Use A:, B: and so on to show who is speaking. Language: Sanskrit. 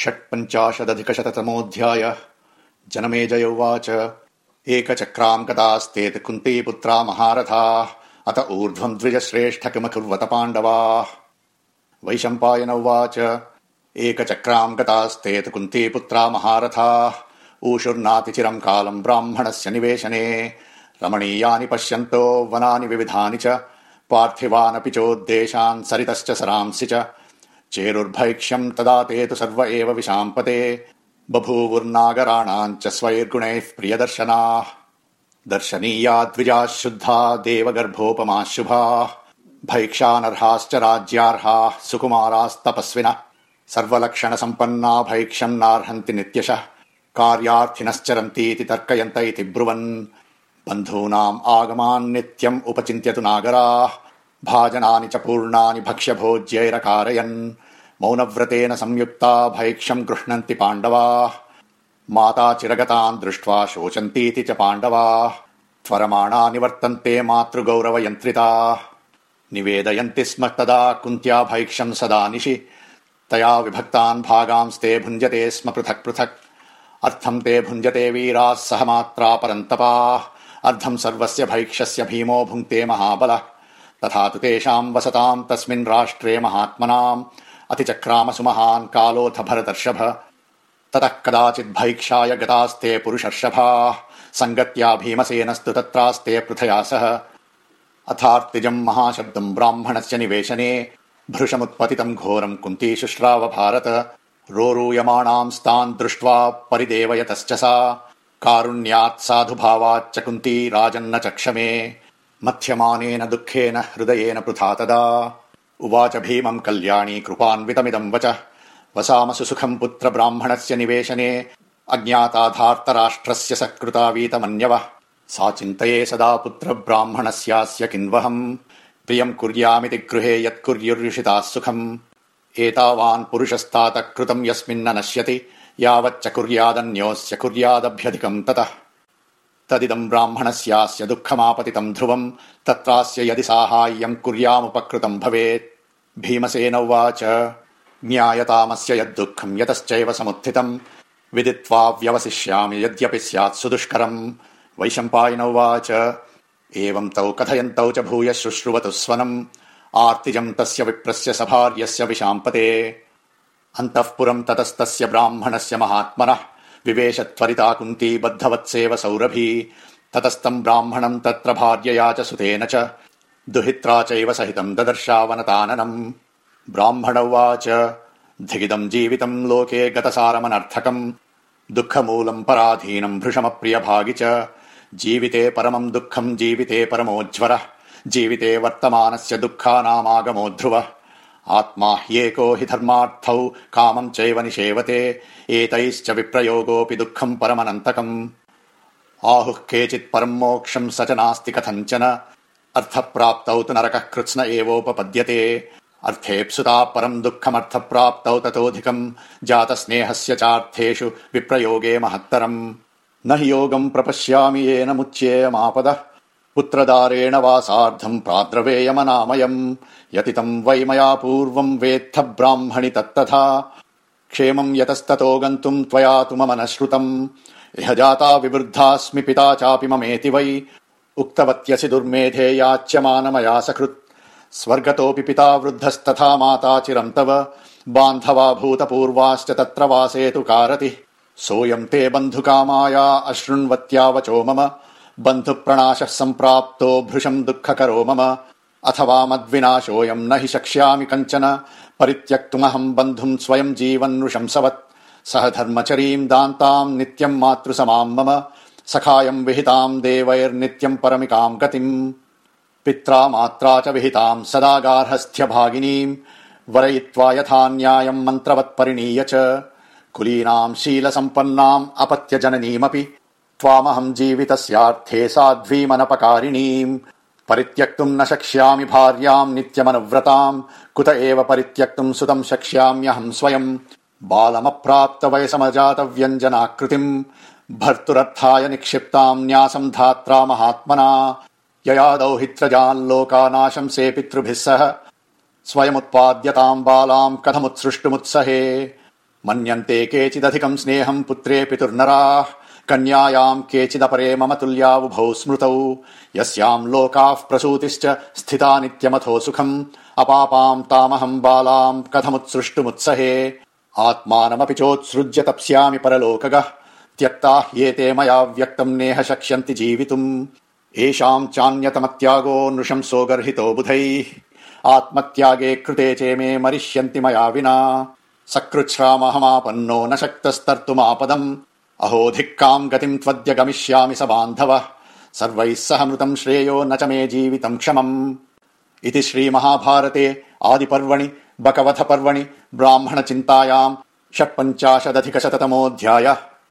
A: षट्पञ्चाशदधिकशततमोऽध्याय। जनमेजय उवाच। एकचक्राम् गतास्तेत कुन्तीपुत्रा महारथाः। अत ऊर्ध्वम् द्विजश्रेष्ठ किमकुर्वत पाण्डवाः वैशम्पायन उवाच। एकचक्राम् गतास्तेत कुन्तीपुत्रा महारथाः। ऊषुर्नातिचिरम् कालम् ब्राह्मणस्य निवेशने। रमणीयानि पश्यन्तो वनानि विविधानि च। पार्थिवानपि चोद्देशान् सरितश्च सरांसि च चेरुर्भैक्ष्यम् तदा ते तु सर्व एव विशाम्पते। बभूवुर्नागराणाम् च स्वैर्गुणैः प्रियदर्शनाः। दर्शनीया द्विजाः शुद्धा देवगर्भोपमाः शुभाः। भैक्षानर्हाश्च राज्यार्हाः सुकुमारास्तपस्विनः। सर्वलक्षण सम्पन्ना भैक्ष्यम् नार्हन्ति नित्यशः। कार्यार्थिनश्चरन्तीति तर्कयन्त इति ब्रुवन्। बन्धूनाम् आगमान् नित्यम् उपचिन्त्यतु नागराः भाजनानि च पूर्णानि भक्ष्यभोज्यैरकारयन्। मौनव्रतेन संयुक्ता भैक्ष्यम् गृह्णन्ति पाण्डवाः। माता चिरगतान् दृष्ट्वा शोचन्तीति च पाण्डवाः। त्वरमाणा निवर्तन्ते मातृगौरवयन्त्रिताः। निवेदयन्ति स्म तदा कुन्त्या भैक्ष्यम् सदा निशि। तया विभक्तान् भागांस्ते भुञ्जते स्म पृथक् पृथक्। अर्थम् ते भुञ्जते वीराः सह मात्रा परन्तपाः। अर्धम् सर्वस्य भैक्ष्यस्य भीमो भुङ्क्ते महाबलः तथा तु तेषाम् वसताम् तस्मिन् राष्ट्रे महात्मनाम् अतिचक्रामसु महान् कालोऽथ भरतर्षभ ततः कदाचित् भैक्षाय गतास्ते पुरुषर्षभाः सङ्गत्या भीमसेनस्तु तत्रास्ते पृथया सह। अथार्तिजम् महाशब्दम् ब्राह्मणस्य निवेशने भृशमुत्पतितम् घोरम् कुन्ती शुश्राव भारत। रोरूयमाणांस्तान् दृष्ट्वा परिदेवयतश्च सा। कारुण्यात् साधुभावाच्च कुन्ती राजन्न चक्षमे मथ्यमानेन दुःखेन हृदयेन पृथा तदा। उवाच भीमम् कल्याणी कृपान्वितमिदम् वच। वसामसु सुखम् पुत्र ब्राह्मणस्य निवेशने। अज्ञाताधार्तराष्ट्रस्य सकृता वीतमन्यवः। सा चिन्तये सदा पुत्र ब्राह्मणस्यास्य किन्वहम्। प्रियम् कुर्यामिति गृहे यत्कुर्युर्युषिताः सुखम्। एतावान् पुरुषस्तात कृतम् यस्मिन्न नश्यति। यावच्च कुर्यादन्योऽस्य कुर्यादभ्यधिकम् ततः तदिदम् ब्राह्मणस्यास्य दुःखमापतितम् ध्रुवम् तत्रास्य यदि साहाय्यम् कुर्यामुपकृतम् भवेत्। भीमसेन उवाच ज्ञायतामस्य यद्दुःखम् यतश्चैव समुत्थितम्। विदित्वा व्यवसिष्यामि यद्यपि स्यात् सुदुष्करम्। वैशम्पायन उवाच एवम् तौ कथयन्तौ च भूय शुश्रुवतु स्वनम्। आर्तिजम् तस्य विप्रस्य सभार्यस्य विशाम्पते। अन्तःपुरम् ततस्तस्य ब्राह्मणस्य महात्मनः विवेश त्वरिता कुन्ती बद्धवत्सेव सौरभी। ततस्तम् ब्राह्मणम् तत्र भार्यया च सुतेन च। दुहित्रा चैव सहितम् ददर्शावनताननम् ब्राह्मण उवाच धिगिदम् जीवितम् लोके गतसारमनर्थकम्। दुःखमूलम् पराधीनम् भृशमप्रियभागि च। जीविते परमम् दुःखम् जीविते परमोज्वरः। जीविते वर्तमानस्य दुःखानामागमो ध्रुवः आत्मा ह्येको हि धर्मार्थौ कामम् चैव निषेवते एतैश्च विप्रयोगोऽपि दुःखम् परमनन्तकम्। आहुः केचित् परम् मोक्षम् स च नास्ति कथञ्चन। अर्थप्राप्तौ तु नरकः कृत्स्न एवोपपद्यते। अर्थेऽप्सुता परम् दुःखमर्थप्राप्तौ ततोऽधिकम्। जातस्नेहस्य चार्थेषु विप्रयोगे महत्तरम्। न हि योगम् प्रपश्यामि येन मुच्येयमापदः पुत्रदारेण वा सार्धम् प्राद्रवेयमनामयम् यतितम् वै मया पूर्वम् वेत्थ ब्राह्मणि तत्तथा। क्षेमम् यतस्ततो गन्तुम् त्वया तु मम न श्रुतम्। इह जाता विवृद्धास्मि पिता चापि ममेति वै। उक्तवत्यसि दुर्मेधे याच्यमानमया सकृत् स्वर्गतोऽपि पिता वृद्धस्तथा माता चिरम् तव। बान्धवा भूतपूर्वाश्च तत्र वासेतु कारति। सोऽयम् ते बन्धुकामाया अशृण्वत्या वचो मम बन्धुप्रणाशः सम्प्राप्तो भृशम् दुःखकरो मम। अथवा मद्विनाशोऽयम् न हि शक्ष्यामि कञ्चन। परित्यक्तुमहम् बन्धुम् स्वयम् जीवन्नृशंसवत् सह धर्मचरीम् दान्ताम् नित्यम् मातृसमाम् मम। सखायम् विहिताम् देवैर्नित्यम् परमिकाम् गतिम्। पित्रा मात्रा च विहिताम् सदा गार्हस्थ्य भागिनीम् वरयित्वा यथा न्यायम् मन्त्रवत्परिणीय च। कुलीनाम् शीलसम्पन्नाम् अपत्य जननीमपि त्वामहम् जीवितस्यार्थे साध्वीमनपकारिणीम् परित्यक्तुम् न शक्ष्यामि भार्याम् नित्यमनुव्रताम्। कुत एव परित्यक्तुम् सुतम् शक्ष्याम्यहम् स्वयम् बालमप्राप्त वयसमजात व्यञ्जनाकृतिम् भर्तुरर्थाय निक्षिप्ताम् न्यासम् धात्रा महात्मना। ययादौ हित्रजान् लोकानाशंसे पितृभिः सह। स्वयमुत्पाद्यताम् बालाम् कथमुत्सृष्टुमुत्सहे। मन्यन्ते केचिदधिकम् स्नेहम् पुत्रे पितुर्नराः कन्यायाम् केचिदपरे मम तुल्यावुभौ स्मृतौ। यस्याम् लोकाः प्रसूतिश्च स्थिता नित्यमथो सुखम्। अपापाम् तामहम् बालाम् कथमुत्सृष्टुमुत्सहे। आत्मानमपि चोत्सृज्य तप्स्यामि परलोकगः। त्यक्ता ह्येते मया व्यक्तम् नेह शक्ष्यन्ति जीवितुम्। एषाम् चान्यतमत्यागो नृशंसो गर्हितो बुधैः। आत्मत्यागे कृते चे मे मरिष्यन्ति मया विना। सकृच्छ्रामहमापन्नो न शक्तस्तर्तुमापदम् अहोधिक्काम् गतिम् त्वद्य गमिष्यामि स बान्धवः। सर्वैः सह मृतम् श्रेयो न च मे जीवितम् क्षमम्। इति श्रीमहाभारते आदिपर्वणि बकवथ पर्वणि ब्राह्मण चिन्तायाम् षट्पञ्चाशदधिक